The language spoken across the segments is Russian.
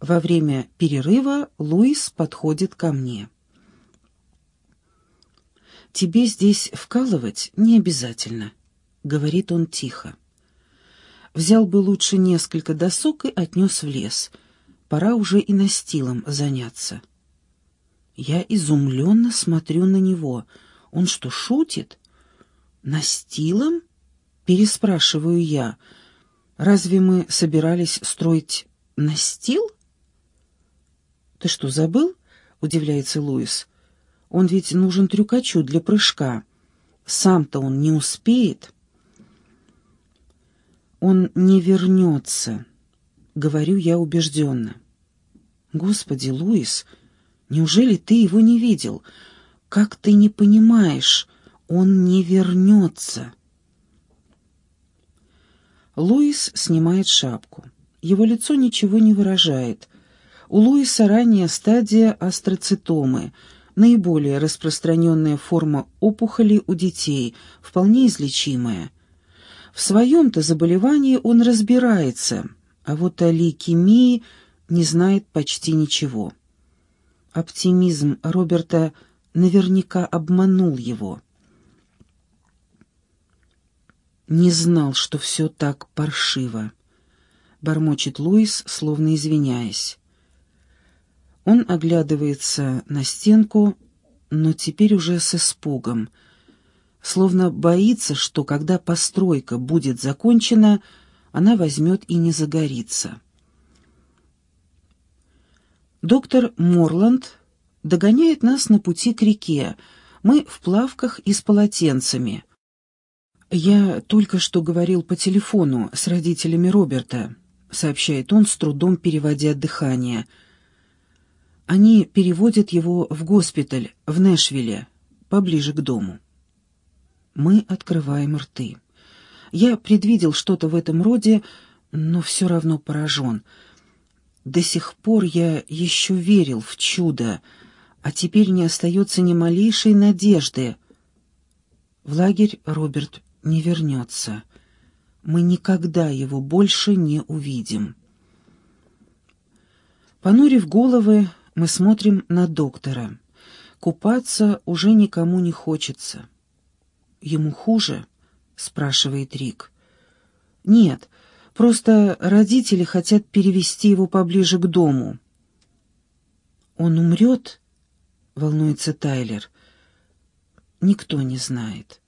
Во время перерыва Луис подходит ко мне. «Тебе здесь вкалывать не обязательно», — говорит он тихо. Взял бы лучше несколько досок и отнес в лес. Пора уже и настилом заняться. Я изумленно смотрю на него. Он что, шутит? Настилом? Переспрашиваю я. Разве мы собирались строить настил? Ты что, забыл? Удивляется Луис. Он ведь нужен трюкачу для прыжка. Сам-то он не успеет. Он не вернется, говорю я убежденно. Господи, Луис, неужели ты его не видел? Как ты не понимаешь, он не вернется. Луис снимает шапку. Его лицо ничего не выражает. У Луиса ранняя стадия астроцитомы, наиболее распространенная форма опухоли у детей, вполне излечимая. В своем-то заболевании он разбирается, а вот о лейкемии не знает почти ничего. Оптимизм Роберта наверняка обманул его. «Не знал, что все так паршиво», — бормочет Луис, словно извиняясь. Он оглядывается на стенку, но теперь уже с испугом — словно боится, что когда постройка будет закончена, она возьмет и не загорится. Доктор Морланд догоняет нас на пути к реке. Мы в плавках и с полотенцами. «Я только что говорил по телефону с родителями Роберта», — сообщает он, с трудом переводя дыхание. «Они переводят его в госпиталь в Нэшвилле, поближе к дому». Мы открываем рты. Я предвидел что-то в этом роде, но все равно поражен. До сих пор я еще верил в чудо, а теперь не остается ни малейшей надежды. В лагерь Роберт не вернется. Мы никогда его больше не увидим. Понурив головы, мы смотрим на доктора. Купаться уже никому не хочется ему хуже?» — спрашивает Рик. «Нет, просто родители хотят перевести его поближе к дому». «Он умрет?» — волнуется Тайлер. «Никто не знает.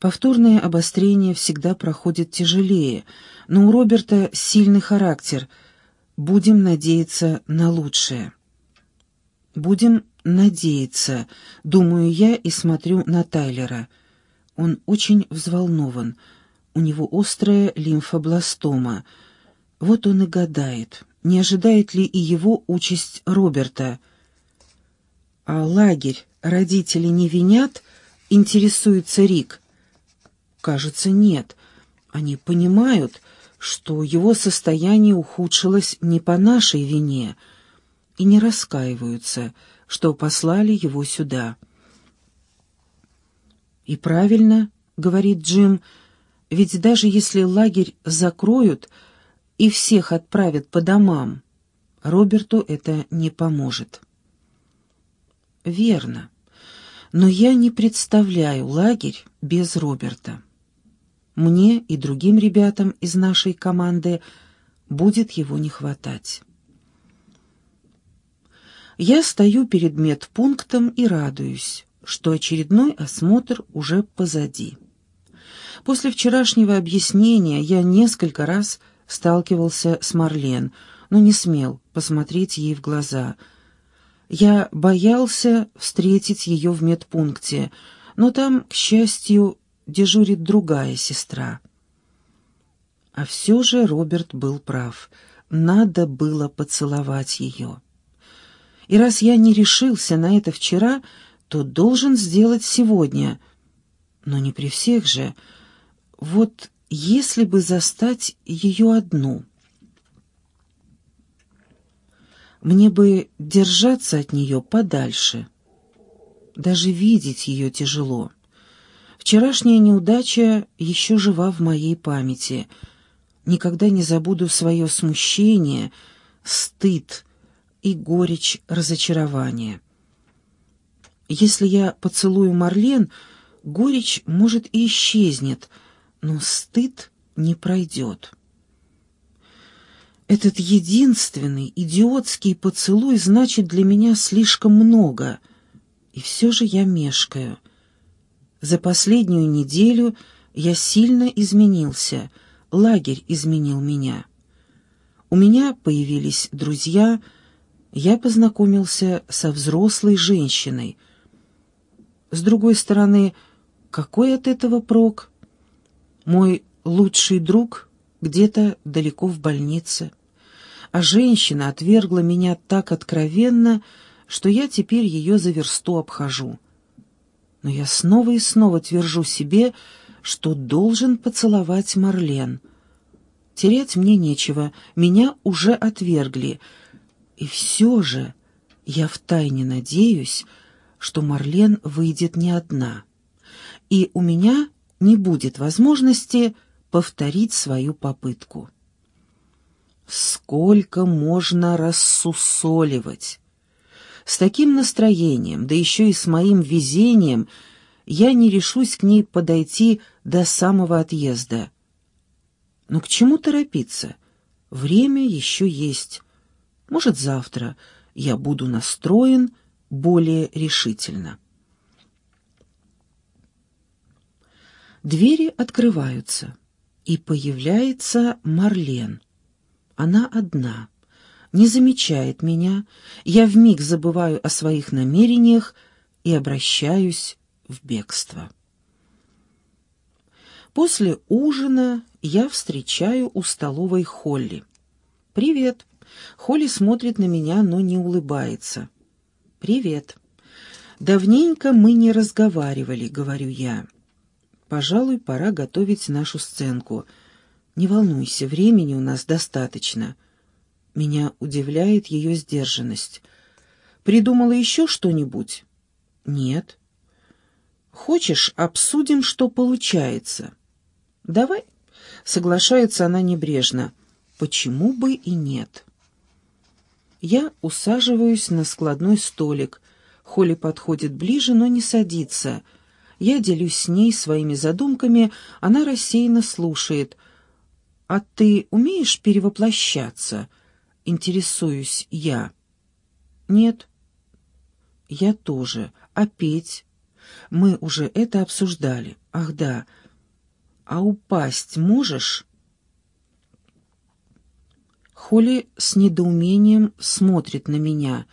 Повторное обострение всегда проходит тяжелее, но у Роберта сильный характер. Будем надеяться на лучшее». «Будем надеяться», — думаю я и смотрю на Тайлера — он очень взволнован. У него острая лимфобластома. Вот он и гадает, не ожидает ли и его участь Роберта. А лагерь родители не винят, интересуется Рик. Кажется, нет. Они понимают, что его состояние ухудшилось не по нашей вине, и не раскаиваются, что послали его сюда. «И правильно», — говорит Джим, — «ведь даже если лагерь закроют и всех отправят по домам, Роберту это не поможет». «Верно. Но я не представляю лагерь без Роберта. Мне и другим ребятам из нашей команды будет его не хватать». Я стою перед медпунктом и радуюсь что очередной осмотр уже позади. После вчерашнего объяснения я несколько раз сталкивался с Марлен, но не смел посмотреть ей в глаза. Я боялся встретить ее в медпункте, но там, к счастью, дежурит другая сестра. А все же Роберт был прав. Надо было поцеловать ее. И раз я не решился на это вчера, то должен сделать сегодня. Но не при всех же. Вот если бы застать ее одну. Мне бы держаться от нее подальше. Даже видеть ее тяжело. Вчерашняя неудача еще жива в моей памяти. Никогда не забуду свое смущение, стыд и горечь разочарования. Если я поцелую Марлен, горечь, может, и исчезнет, но стыд не пройдет. Этот единственный идиотский поцелуй значит для меня слишком много, и все же я мешкаю. За последнюю неделю я сильно изменился, лагерь изменил меня. У меня появились друзья, я познакомился со взрослой женщиной. С другой стороны, какой от этого прок? Мой лучший друг где-то далеко в больнице, а женщина отвергла меня так откровенно, что я теперь ее за версту обхожу. Но я снова и снова твержу себе, что должен поцеловать Марлен — Терять мне нечего, меня уже отвергли. И все же я втайне надеюсь, что Марлен выйдет не одна. И у меня не будет возможности повторить свою попытку. Сколько можно рассусоливать? С таким настроением, да еще и с моим везением, я не решусь к ней подойти до самого отъезда. Но к чему торопиться? Время еще есть. Может, завтра я буду настроен более решительно. Двери открываются, и появляется Марлен. Она одна, не замечает меня, я вмиг забываю о своих намерениях и обращаюсь в бегство. После ужина я встречаю у столовой Холли. «Привет». Холли смотрит на меня, но не улыбается. «Привет». «Давненько мы не разговаривали», — говорю я. «Пожалуй, пора готовить нашу сценку. Не волнуйся, времени у нас достаточно». Меня удивляет ее сдержанность. «Придумала еще что-нибудь?» «Нет». «Хочешь, обсудим, что получается?» «Давай», — соглашается она небрежно. «Почему бы и нет?» Я усаживаюсь на складной столик. Холли подходит ближе, но не садится. Я делюсь с ней своими задумками, она рассеянно слушает. «А ты умеешь перевоплощаться?» Интересуюсь я. «Нет». «Я тоже. А петь?» «Мы уже это обсуждали. Ах да, «А упасть можешь?» Холли с недоумением смотрит на меня.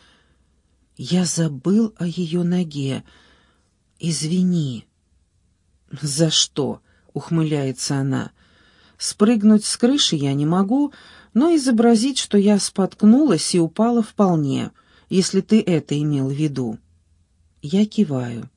«Я забыл о ее ноге. Извини». «За что?» — ухмыляется она. «Спрыгнуть с крыши я не могу, но изобразить, что я споткнулась и упала вполне, если ты это имел в виду». Я киваю.